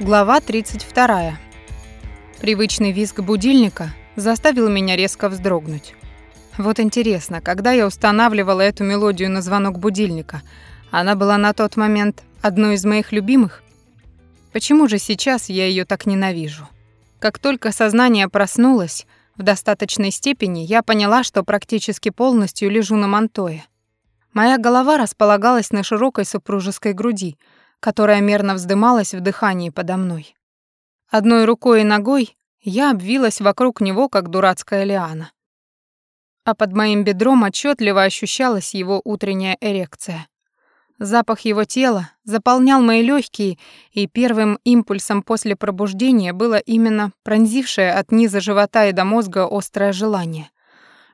Глава 32. Привычный визг будильника заставил меня резко вздрогнуть. Вот интересно, когда я устанавливала эту мелодию на звонок будильника, она была на тот момент одной из моих любимых? Почему же сейчас я ее так ненавижу? Как только сознание проснулось, в достаточной степени я поняла, что практически полностью лежу на мантое. Моя голова располагалась на широкой супружеской груди — которая мерно вздымалась в дыхании подо мной. Одной рукой и ногой я обвилась вокруг него, как дурацкая лиана. А под моим бедром отчетливо ощущалась его утренняя эрекция. Запах его тела заполнял мои легкие, и первым импульсом после пробуждения было именно пронзившее от низа живота и до мозга острое желание.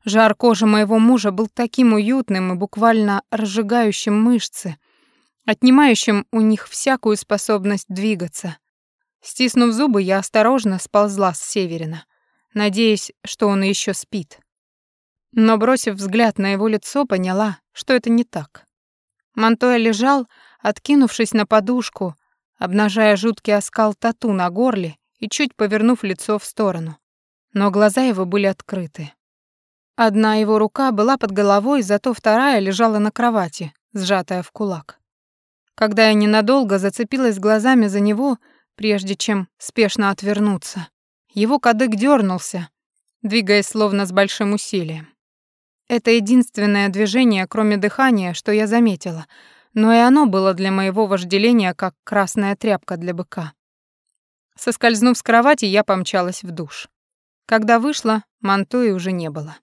Жар кожи моего мужа был таким уютным и буквально разжигающим мышцы — отнимающим у них всякую способность двигаться. Стиснув зубы, я осторожно сползла с Северина, надеясь, что он еще спит. Но, бросив взгляд на его лицо, поняла, что это не так. Монтоя лежал, откинувшись на подушку, обнажая жуткий оскал тату на горле и чуть повернув лицо в сторону. Но глаза его были открыты. Одна его рука была под головой, зато вторая лежала на кровати, сжатая в кулак. Когда я ненадолго зацепилась глазами за него, прежде чем спешно отвернуться, его кадык дернулся, двигаясь словно с большим усилием. Это единственное движение, кроме дыхания, что я заметила, но и оно было для моего вожделения как красная тряпка для быка. Соскользнув с кровати, я помчалась в душ. Когда вышла, мантои уже не было.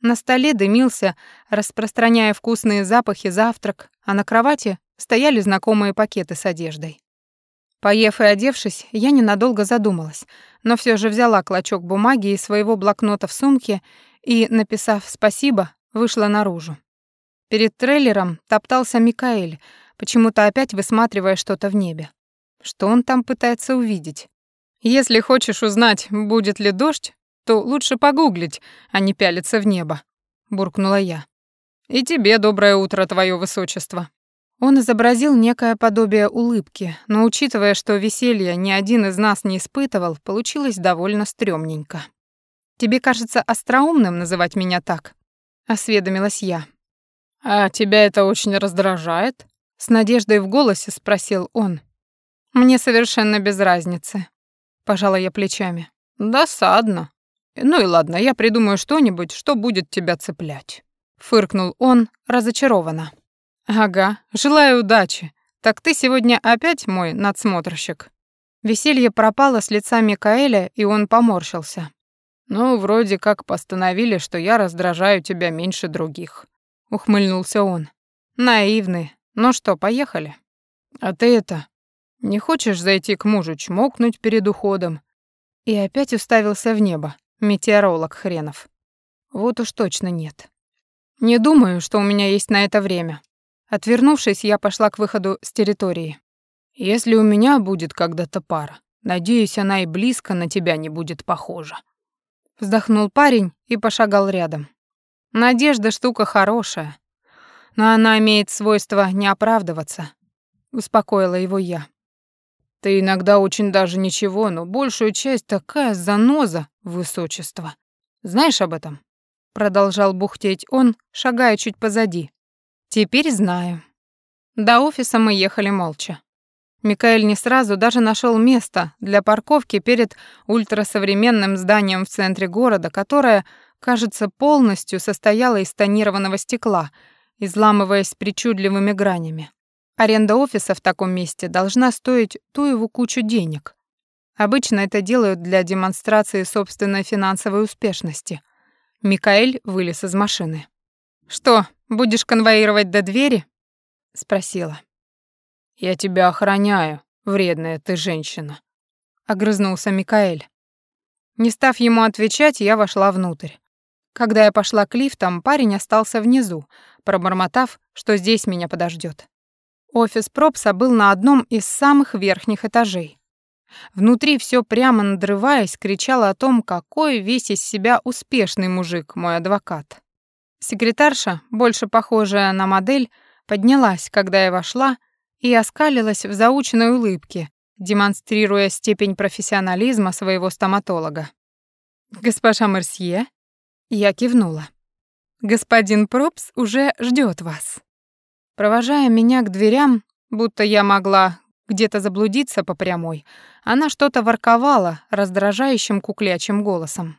На столе дымился, распространяя вкусные запахи завтрак, а на кровати стояли знакомые пакеты с одеждой. Поев и одевшись, я ненадолго задумалась, но все же взяла клочок бумаги из своего блокнота в сумке и, написав «спасибо», вышла наружу. Перед трейлером топтался Микаэль, почему-то опять высматривая что-то в небе. Что он там пытается увидеть? Если хочешь узнать, будет ли дождь, то лучше погуглить, а не пялиться в небо, буркнула я. И тебе доброе утро, твое высочество. Он изобразил некое подобие улыбки, но учитывая, что веселья ни один из нас не испытывал, получилось довольно стрёмненько. «Тебе кажется остроумным называть меня так?» — осведомилась я. «А тебя это очень раздражает?» — с надеждой в голосе спросил он. «Мне совершенно без разницы», — пожала я плечами. «Досадно. Ну и ладно, я придумаю что-нибудь, что будет тебя цеплять», — фыркнул он разочарованно. Ага, желаю удачи. Так ты сегодня опять мой надсмотрщик. Веселье пропало с лица Микаэля, и он поморщился. Ну, вроде как постановили, что я раздражаю тебя меньше других, ухмыльнулся он. Наивный. Ну что, поехали. А ты это не хочешь зайти к мужу чмокнуть перед уходом? И опять уставился в небо. Метеоролог хренов. Вот уж точно нет. Не думаю, что у меня есть на это время. Отвернувшись, я пошла к выходу с территории. «Если у меня будет когда-то пара, надеюсь, она и близко на тебя не будет похожа». Вздохнул парень и пошагал рядом. «Надежда штука хорошая, но она имеет свойство не оправдываться», — успокоила его я. «Ты иногда очень даже ничего, но большую часть такая заноза, высочество. Знаешь об этом?» Продолжал бухтеть он, шагая чуть позади, Теперь знаю. До офиса мы ехали молча. Микаэль не сразу даже нашел место для парковки перед ультрасовременным зданием в центре города, которое, кажется, полностью состояло из тонированного стекла, изламываясь причудливыми гранями. Аренда офиса в таком месте должна стоить ту его кучу денег. Обычно это делают для демонстрации собственной финансовой успешности. Микаэль вылез из машины. «Что, будешь конвоировать до двери?» — спросила. «Я тебя охраняю, вредная ты женщина», — огрызнулся Микаэль. Не став ему отвечать, я вошла внутрь. Когда я пошла к лифтам, парень остался внизу, пробормотав, что здесь меня подождет. Офис Пропса был на одном из самых верхних этажей. Внутри все прямо надрываясь, кричало о том, какой весь из себя успешный мужик мой адвокат. Секретарша, больше похожая на модель, поднялась, когда я вошла, и оскалилась в заученной улыбке, демонстрируя степень профессионализма своего стоматолога. «Госпожа Мерсье?» Я кивнула. «Господин Пропс уже ждет вас». Провожая меня к дверям, будто я могла где-то заблудиться по прямой, она что-то ворковала раздражающим куклячим голосом.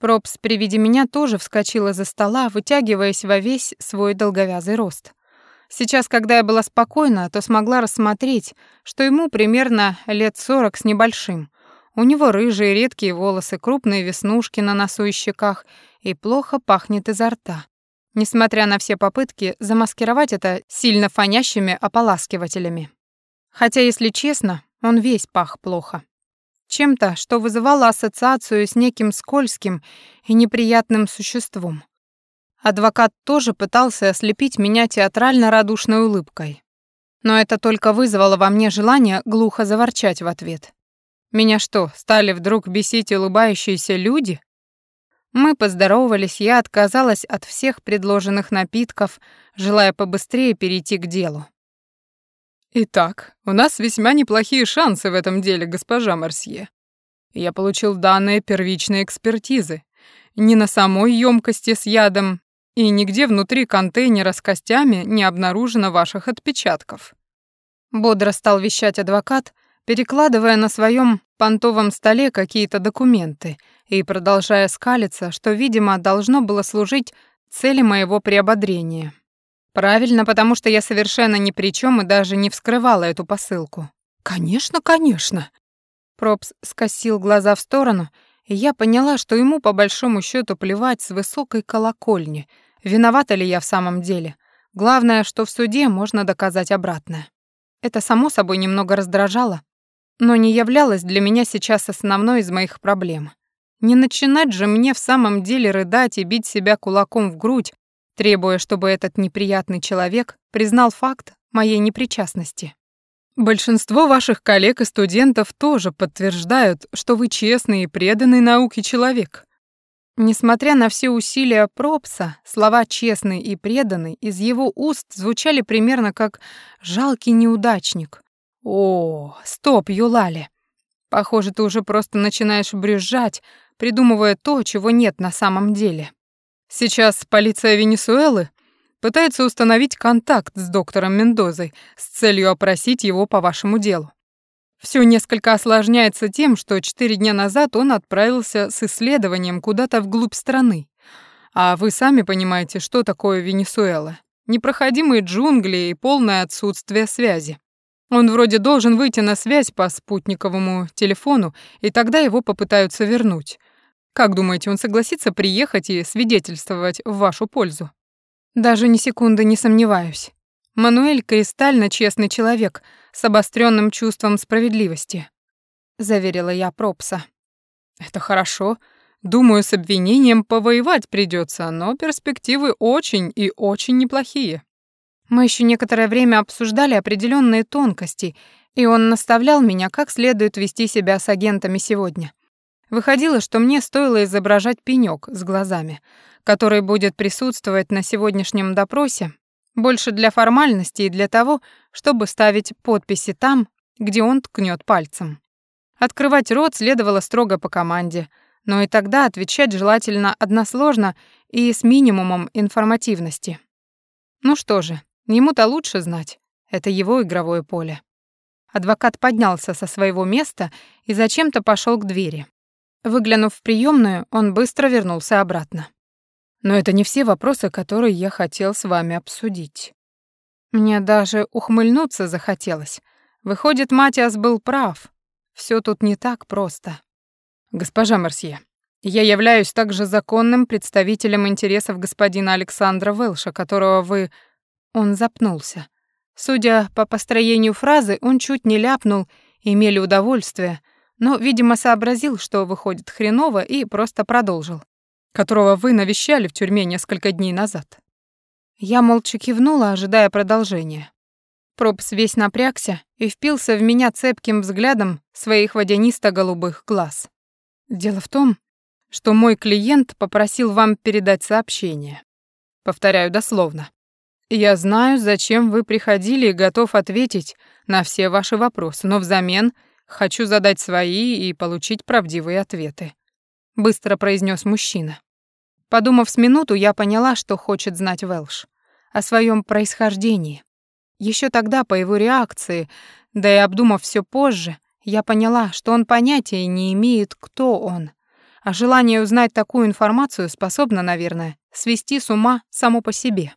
Пропс при виде меня тоже вскочила за стола, вытягиваясь во весь свой долговязый рост. Сейчас, когда я была спокойна, то смогла рассмотреть, что ему примерно лет сорок с небольшим. У него рыжие редкие волосы, крупные веснушки на носу и щеках и плохо пахнет изо рта. Несмотря на все попытки замаскировать это сильно фонящими ополаскивателями. Хотя, если честно, он весь пах плохо. Чем-то, что вызывало ассоциацию с неким скользким и неприятным существом. Адвокат тоже пытался ослепить меня театрально радушной улыбкой. Но это только вызвало во мне желание глухо заворчать в ответ. Меня что, стали вдруг бесить улыбающиеся люди? Мы поздоровались, я отказалась от всех предложенных напитков, желая побыстрее перейти к делу. Итак, у нас весьма неплохие шансы в этом деле, госпожа Марсье. Я получил данные первичной экспертизы. Ни на самой емкости с ядом и нигде внутри контейнера с костями не обнаружено ваших отпечатков. Бодро стал вещать адвокат, перекладывая на своем понтовом столе какие-то документы и продолжая скалиться, что, видимо, должно было служить цели моего приободрения. Правильно, потому что я совершенно ни при чем и даже не вскрывала эту посылку. Конечно, конечно. Пропс скосил глаза в сторону, и я поняла, что ему по большому счету плевать с высокой колокольни, виновата ли я в самом деле. Главное, что в суде можно доказать обратное. Это само собой немного раздражало, но не являлось для меня сейчас основной из моих проблем. Не начинать же мне в самом деле рыдать и бить себя кулаком в грудь, требуя, чтобы этот неприятный человек признал факт моей непричастности. Большинство ваших коллег и студентов тоже подтверждают, что вы честный и преданный науке человек. Несмотря на все усилия Пропса, слова «честный» и «преданный» из его уст звучали примерно как «жалкий неудачник». О, стоп, Юлали. Похоже, ты уже просто начинаешь брюзжать, придумывая то, чего нет на самом деле. Сейчас полиция Венесуэлы пытается установить контакт с доктором Мендозой с целью опросить его по вашему делу. Все несколько осложняется тем, что четыре дня назад он отправился с исследованием куда-то вглубь страны. А вы сами понимаете, что такое Венесуэла. Непроходимые джунгли и полное отсутствие связи. Он вроде должен выйти на связь по спутниковому телефону, и тогда его попытаются вернуть. Как думаете, он согласится приехать и свидетельствовать в вашу пользу? Даже ни секунды не сомневаюсь. Мануэль кристально честный человек с обостренным чувством справедливости, заверила я Пропса. Это хорошо. Думаю, с обвинением повоевать придется, но перспективы очень и очень неплохие. Мы еще некоторое время обсуждали определенные тонкости, и он наставлял меня, как следует вести себя с агентами сегодня. Выходило, что мне стоило изображать пенёк с глазами, который будет присутствовать на сегодняшнем допросе, больше для формальности и для того, чтобы ставить подписи там, где он ткнет пальцем. Открывать рот следовало строго по команде, но и тогда отвечать желательно односложно и с минимумом информативности. Ну что же, ему-то лучше знать. Это его игровое поле. Адвокат поднялся со своего места и зачем-то пошел к двери. Выглянув в приемную, он быстро вернулся обратно. Но это не все вопросы, которые я хотел с вами обсудить. Мне даже ухмыльнуться захотелось. Выходит, Матиас был прав. Все тут не так просто. Госпожа Мерсье, я являюсь также законным представителем интересов господина Александра Велша, которого вы... Он запнулся. Судя по построению фразы, он чуть не ляпнул «имели удовольствие», но, видимо, сообразил, что выходит хреново, и просто продолжил. «Которого вы навещали в тюрьме несколько дней назад». Я молча кивнула, ожидая продолжения. Пробс весь напрягся и впился в меня цепким взглядом своих водянисто-голубых глаз. «Дело в том, что мой клиент попросил вам передать сообщение. Повторяю дословно. Я знаю, зачем вы приходили и готов ответить на все ваши вопросы, но взамен — Хочу задать свои и получить правдивые ответы», — быстро произнес мужчина. Подумав с минуту, я поняла, что хочет знать Велш. О своем происхождении. Еще тогда, по его реакции, да и обдумав все позже, я поняла, что он понятия не имеет, кто он. А желание узнать такую информацию способно, наверное, свести с ума само по себе.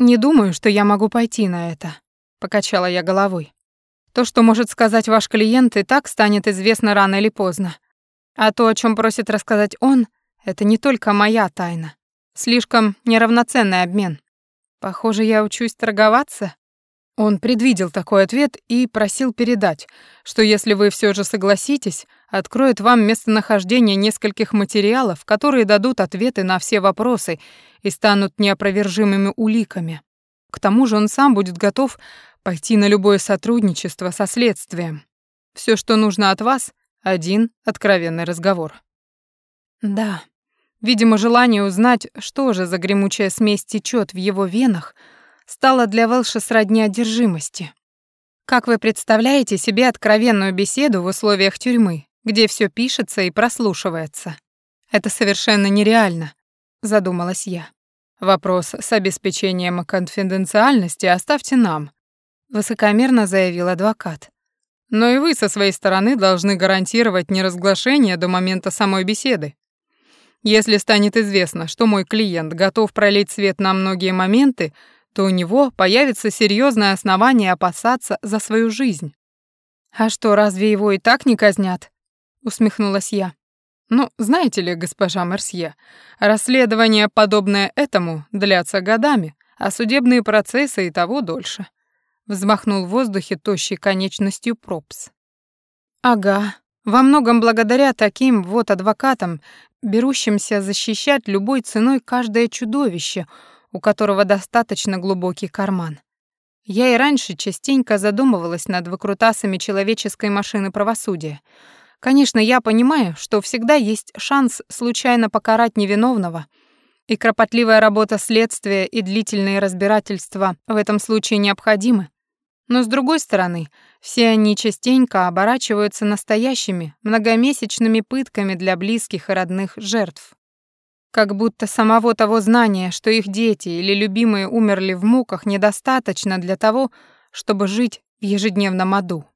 «Не думаю, что я могу пойти на это», — покачала я головой. То, что может сказать ваш клиент, и так станет известно рано или поздно. А то, о чем просит рассказать он, это не только моя тайна. Слишком неравноценный обмен. Похоже, я учусь торговаться. Он предвидел такой ответ и просил передать, что если вы все же согласитесь, откроет вам местонахождение нескольких материалов, которые дадут ответы на все вопросы и станут неопровержимыми уликами. К тому же он сам будет готов пойти на любое сотрудничество со следствием. Все, что нужно от вас, один откровенный разговор. Да. Видимо, желание узнать, что же за гремучая смесь течет в его венах, стало для Велша сродни одержимости. Как вы представляете себе откровенную беседу в условиях тюрьмы, где все пишется и прослушивается? Это совершенно нереально, задумалась я. Вопрос с обеспечением конфиденциальности оставьте нам, высокомерно заявил адвокат. Но и вы со своей стороны должны гарантировать неразглашение до момента самой беседы. Если станет известно, что мой клиент готов пролить свет на многие моменты, то у него появится серьезное основание опасаться за свою жизнь. А что, разве его и так не казнят? усмехнулась я. Ну, знаете ли, госпожа Мерсье, расследование, подобное этому, длятся годами, а судебные процессы и того дольше взмахнул в воздухе тощей конечностью пропс. Ага, во многом благодаря таким вот адвокатам, берущимся защищать любой ценой каждое чудовище, у которого достаточно глубокий карман. Я и раньше частенько задумывалась над выкрутасами человеческой машины правосудия. Конечно, я понимаю, что всегда есть шанс случайно покарать невиновного, и кропотливая работа следствия и длительные разбирательства в этом случае необходимы. Но с другой стороны, все они частенько оборачиваются настоящими, многомесячными пытками для близких и родных жертв. Как будто самого того знания, что их дети или любимые умерли в муках, недостаточно для того, чтобы жить в ежедневном аду.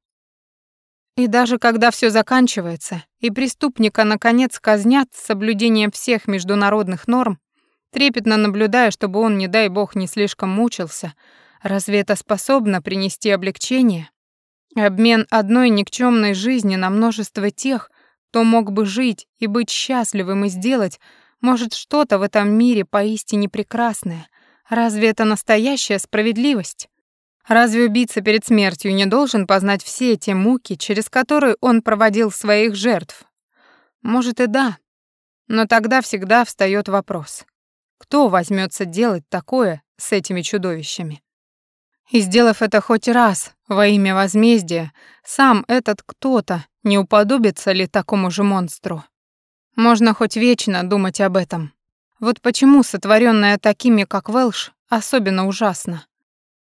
И даже когда все заканчивается, и преступника наконец казнят с соблюдением всех международных норм, трепетно наблюдая, чтобы он, не дай бог, не слишком мучился, Разве это способно принести облегчение? Обмен одной никчемной жизни на множество тех, кто мог бы жить и быть счастливым и сделать, может, что-то в этом мире поистине прекрасное. Разве это настоящая справедливость? Разве убийца перед смертью не должен познать все те муки, через которые он проводил своих жертв? Может и да. Но тогда всегда встает вопрос. Кто возьмется делать такое с этими чудовищами? И сделав это хоть раз во имя возмездия, сам этот кто-то не уподобится ли такому же монстру? Можно хоть вечно думать об этом. Вот почему сотворенное такими, как Велш, особенно ужасно.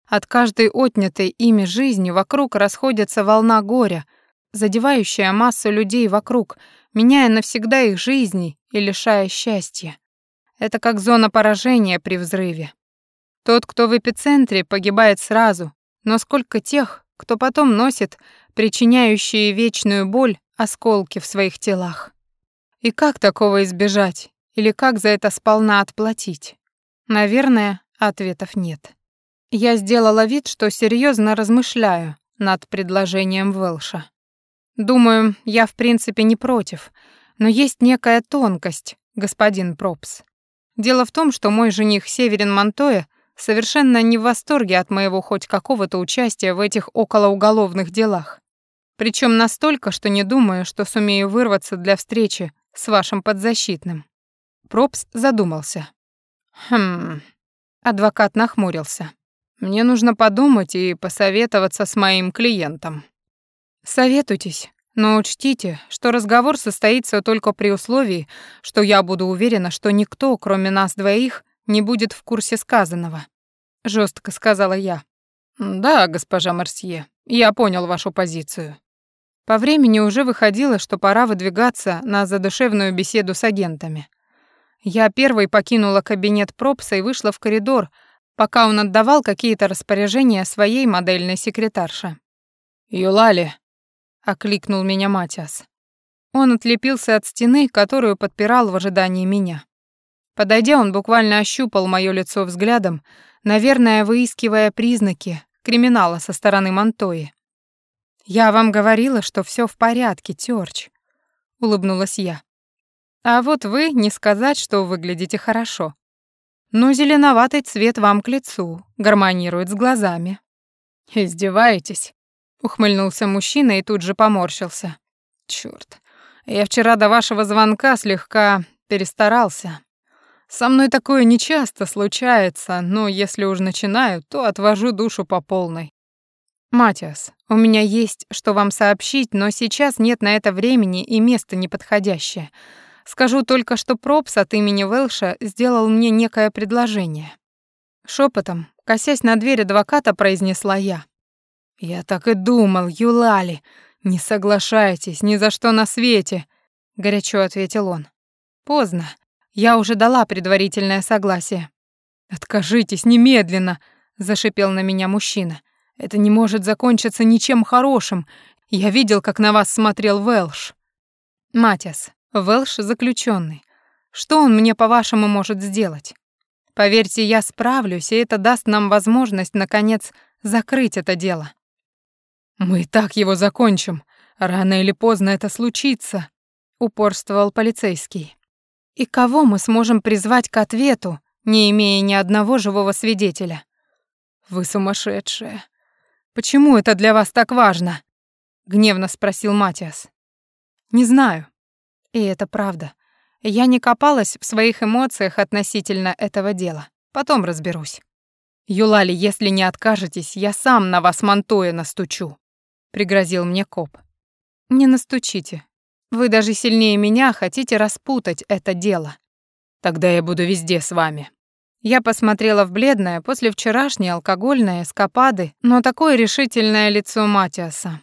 От каждой отнятой ими жизни вокруг расходится волна горя, задевающая массу людей вокруг, меняя навсегда их жизни и лишая счастья. Это как зона поражения при взрыве. Тот, кто в эпицентре, погибает сразу, но сколько тех, кто потом носит причиняющие вечную боль осколки в своих телах. И как такого избежать? Или как за это сполна отплатить? Наверное, ответов нет. Я сделала вид, что серьезно размышляю над предложением Велша. Думаю, я в принципе не против, но есть некая тонкость, господин Пропс. Дело в том, что мой жених Северин Монтоя совершенно не в восторге от моего хоть какого-то участия в этих околоуголовных делах. Причем настолько, что не думаю, что сумею вырваться для встречи с вашим подзащитным. Пропс задумался. Хм. Адвокат нахмурился. Мне нужно подумать и посоветоваться с моим клиентом. Советуйтесь, но учтите, что разговор состоится только при условии, что я буду уверена, что никто, кроме нас двоих, не будет в курсе сказанного», — жестко сказала я. «Да, госпожа Марсье, я понял вашу позицию». По времени уже выходило, что пора выдвигаться на задушевную беседу с агентами. Я первой покинула кабинет Пропса и вышла в коридор, пока он отдавал какие-то распоряжения своей модельной секретарше. «Юлали», — окликнул меня Матиас. Он отлепился от стены, которую подпирал в ожидании меня. Подойдя, он буквально ощупал моё лицо взглядом, наверное, выискивая признаки криминала со стороны Монтои. «Я вам говорила, что все в порядке, Тёрч», — улыбнулась я. «А вот вы не сказать, что выглядите хорошо. Но зеленоватый цвет вам к лицу, гармонирует с глазами». «Издеваетесь?» — ухмыльнулся мужчина и тут же поморщился. «Чёрт, я вчера до вашего звонка слегка перестарался. Со мной такое нечасто случается, но если уж начинаю, то отвожу душу по полной. «Матиас, у меня есть что вам сообщить, но сейчас нет на это времени и место неподходящее. Скажу только, что Пропс от имени Велша сделал мне некое предложение». Шепотом, косясь на дверь адвоката, произнесла я. «Я так и думал, Юлали. Не соглашайтесь ни за что на свете», — горячо ответил он. «Поздно. Я уже дала предварительное согласие». «Откажитесь немедленно», — зашипел на меня мужчина. Это не может закончиться ничем хорошим. Я видел, как на вас смотрел Велш. Матиас, Велш заключенный. Что он мне, по-вашему, может сделать? Поверьте, я справлюсь, и это даст нам возможность, наконец, закрыть это дело. Мы и так его закончим. Рано или поздно это случится, упорствовал полицейский. И кого мы сможем призвать к ответу, не имея ни одного живого свидетеля? Вы сумасшедшая. Почему это для вас так важно? гневно спросил Матиас. Не знаю. И это правда. Я не копалась в своих эмоциях относительно этого дела. Потом разберусь. Юлали, если не откажетесь, я сам на вас Монтоя настучу, пригрозил мне коп. Не настучите. Вы даже сильнее меня хотите распутать это дело. Тогда я буду везде с вами. Я посмотрела в бледное после вчерашней алкогольной эскапады, но такое решительное лицо Матиаса.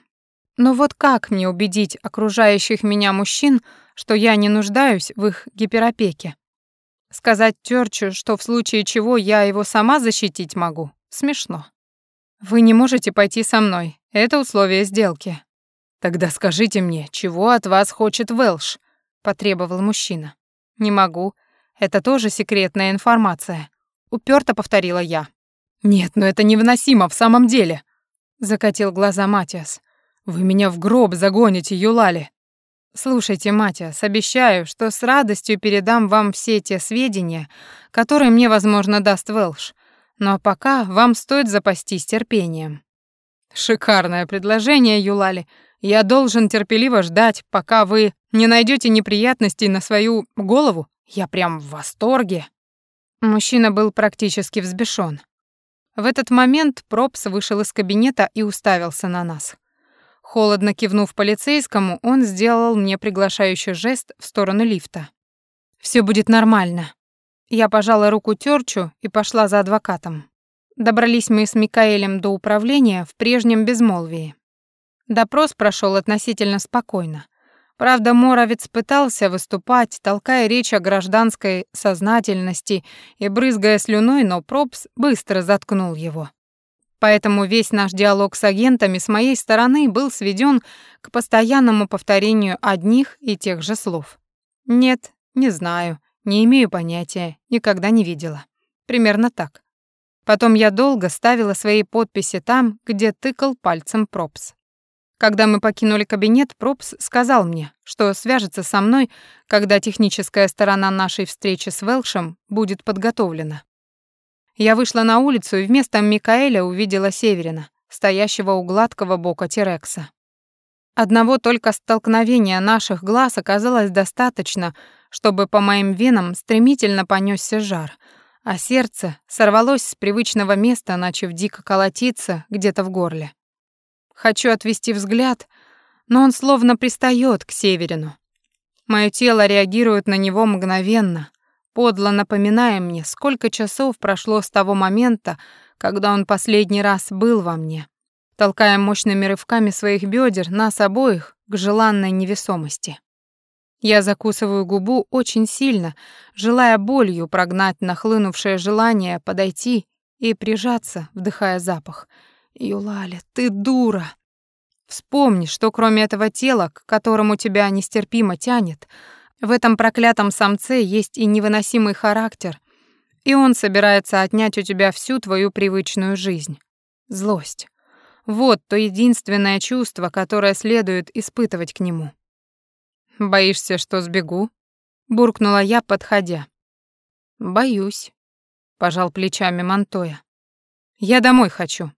Но вот как мне убедить окружающих меня мужчин, что я не нуждаюсь в их гиперопеке? Сказать Тёрчу, что в случае чего я его сама защитить могу, смешно. Вы не можете пойти со мной. Это условие сделки. Тогда скажите мне, чего от вас хочет Велш? потребовал мужчина. Не могу. Это тоже секретная информация, упёрто повторила я. Нет, но это невыносимо в самом деле, закатил глаза Матиас. Вы меня в гроб загоните, Юлали. Слушайте, Матиас, обещаю, что с радостью передам вам все те сведения, которые мне, возможно, даст Велш. Но пока вам стоит запастись терпением. Шикарное предложение, Юлали. Я должен терпеливо ждать, пока вы не найдете неприятностей на свою голову. Я прям в восторге. Мужчина был практически взбешён. В этот момент Пропс вышел из кабинета и уставился на нас. Холодно кивнув полицейскому, он сделал мне приглашающий жест в сторону лифта. Всё будет нормально. Я пожала руку Тёрчу и пошла за адвокатом. Добрались мы с Микаэлем до управления в прежнем безмолвии. Допрос прошёл относительно спокойно. Правда, Моровец пытался выступать, толкая речь о гражданской сознательности и брызгая слюной, но Пропс быстро заткнул его. Поэтому весь наш диалог с агентами с моей стороны был сведен к постоянному повторению одних и тех же слов. «Нет, не знаю, не имею понятия, никогда не видела». Примерно так. Потом я долго ставила свои подписи там, где тыкал пальцем Пропс. Когда мы покинули кабинет, Пропс сказал мне, что свяжется со мной, когда техническая сторона нашей встречи с Велшем будет подготовлена. Я вышла на улицу и вместо Микаэля увидела Северина, стоящего у гладкого бока Терекса. Одного только столкновения наших глаз оказалось достаточно, чтобы по моим венам стремительно понесся жар, а сердце сорвалось с привычного места, начав дико колотиться где-то в горле. Хочу отвести взгляд, но он словно пристает к Северину. Моё тело реагирует на него мгновенно, подло напоминая мне, сколько часов прошло с того момента, когда он последний раз был во мне. толкая мощными рывками своих бедер нас обоих к желанной невесомости. Я закусываю губу очень сильно, желая болью прогнать нахлынувшее желание подойти и прижаться, вдыхая запах. «Юлаля, ты дура!» Вспомни, что кроме этого тела, к которому тебя нестерпимо тянет, в этом проклятом самце есть и невыносимый характер, и он собирается отнять у тебя всю твою привычную жизнь. Злость. Вот то единственное чувство, которое следует испытывать к нему. «Боишься, что сбегу?» — буркнула я, подходя. «Боюсь», — пожал плечами Монтоя. «Я домой хочу».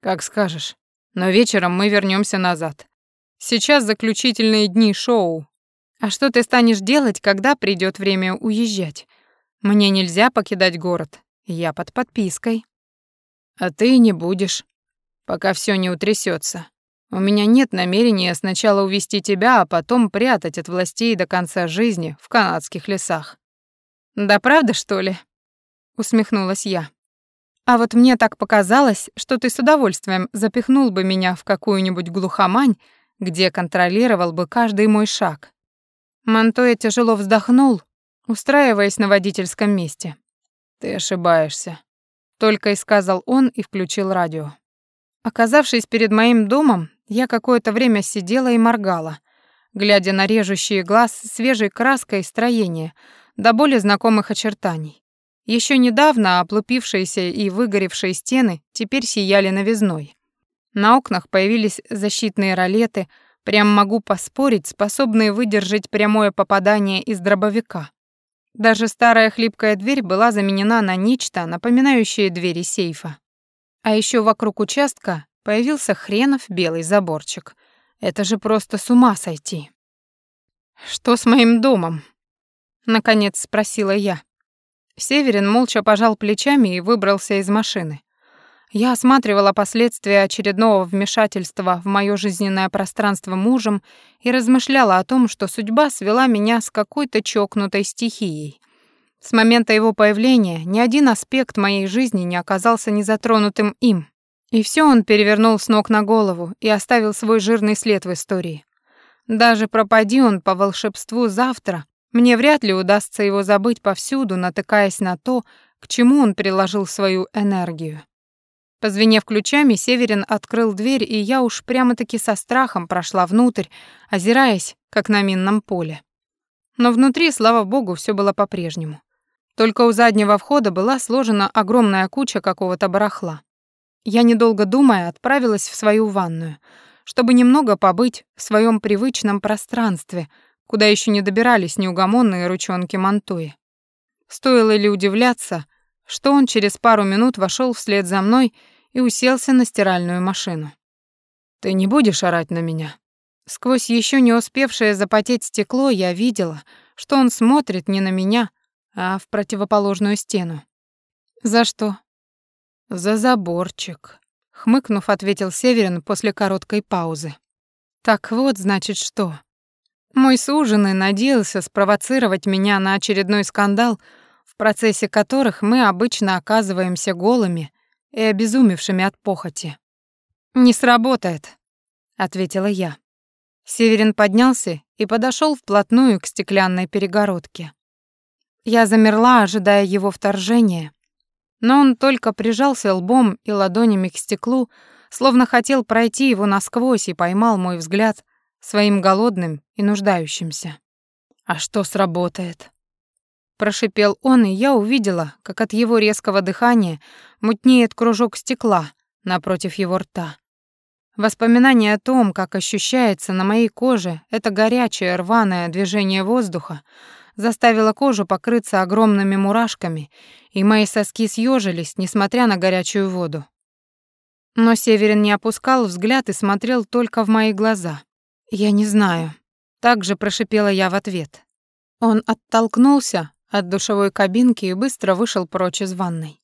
«Как скажешь. Но вечером мы вернемся назад. Сейчас заключительные дни шоу. А что ты станешь делать, когда придет время уезжать? Мне нельзя покидать город. Я под подпиской. А ты не будешь, пока все не утрясется. У меня нет намерения сначала увести тебя, а потом прятать от властей до конца жизни в канадских лесах. Да правда, что ли? усмехнулась я. А вот мне так показалось, что ты с удовольствием запихнул бы меня в какую-нибудь глухомань, где контролировал бы каждый мой шаг. Монтоя тяжело вздохнул, устраиваясь на водительском месте. Ты ошибаешься, только и сказал он и включил радио. Оказавшись перед моим домом, я какое-то время сидела и моргала, глядя на режущие глаз свежей краской строения, до более знакомых очертаний. Еще недавно облупившиеся и выгоревшие стены теперь сияли новизной. На окнах появились защитные ролеты, прям могу поспорить, способные выдержать прямое попадание из дробовика. Даже старая хлипкая дверь была заменена на нечто, напоминающее двери сейфа. А еще вокруг участка появился хренов белый заборчик. Это же просто с ума сойти. «Что с моим домом?» — наконец спросила я. Северин молча пожал плечами и выбрался из машины. Я осматривала последствия очередного вмешательства в моё жизненное пространство мужем и размышляла о том, что судьба свела меня с какой-то чокнутой стихией. С момента его появления ни один аспект моей жизни не оказался незатронутым им. И всё он перевернул с ног на голову и оставил свой жирный след в истории. Даже пропади он по волшебству завтра, мне вряд ли удастся его забыть повсюду, натыкаясь на то, к чему он приложил свою энергию. Позвенев ключами, Северин открыл дверь, и я уж прямо-таки со страхом прошла внутрь, озираясь, как на минном поле. Но внутри, слава богу, все было по-прежнему. Только у заднего входа была сложена огромная куча какого-то барахла. Я, недолго думая, отправилась в свою ванную, чтобы немного побыть в своем привычном пространстве — куда еще не добирались неугомонные ручонки Монтуи. Стоило ли удивляться, что он через пару минут вошел вслед за мной и уселся на стиральную машину. «Ты не будешь орать на меня?» Сквозь еще не успевшее запотеть стекло я видела, что он смотрит не на меня, а в противоположную стену. «За что?» «За заборчик», — хмыкнув, ответил Северин после короткой паузы. «Так вот, значит, что. Мой суженый надеялся спровоцировать меня на очередной скандал, в процессе которых мы обычно оказываемся голыми и обезумевшими от похоти. «Не сработает», — ответила я. Северин поднялся и подошел вплотную к стеклянной перегородке. Я замерла, ожидая его вторжения, но он только прижался лбом и ладонями к стеклу, словно хотел пройти его насквозь и поймал мой взгляд, своим голодным и нуждающимся. «А что сработает?» Прошипел он, и я увидела, как от его резкого дыхания мутнеет кружок стекла напротив его рта. Воспоминание о том, как ощущается на моей коже это горячее рваное движение воздуха, заставило кожу покрыться огромными мурашками, и мои соски съежились, несмотря на горячую воду. Но Северин не опускал взгляд и смотрел только в мои глаза. «Я не знаю», — также прошипела я в ответ. Он оттолкнулся от душевой кабинки и быстро вышел прочь из ванной.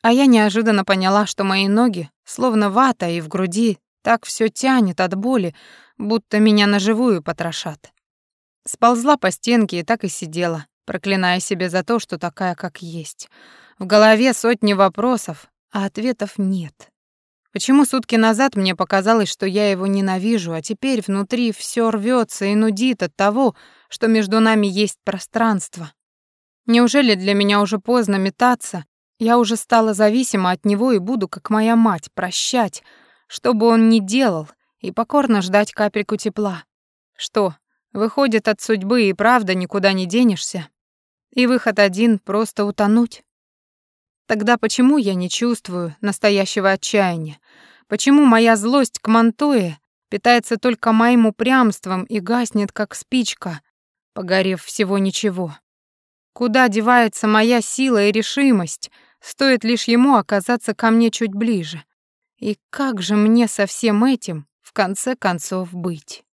А я неожиданно поняла, что мои ноги, словно вата и в груди, так все тянет от боли, будто меня наживую потрошат. Сползла по стенке и так и сидела, проклиная себя за то, что такая, как есть. В голове сотни вопросов, а ответов нет. Почему сутки назад мне показалось, что я его ненавижу, а теперь внутри все рвется и нудит от того, что между нами есть пространство? Неужели для меня уже поздно метаться? Я уже стала зависима от него и буду, как моя мать, прощать, что бы он ни делал, и покорно ждать капельку тепла. Что, выходит, от судьбы и правда никуда не денешься? И выход один — просто утонуть? Тогда почему я не чувствую настоящего отчаяния? Почему моя злость к Монтое питается только моим упрямством и гаснет, как спичка, погорев всего ничего? Куда девается моя сила и решимость, стоит лишь ему оказаться ко мне чуть ближе? И как же мне со всем этим в конце концов быть?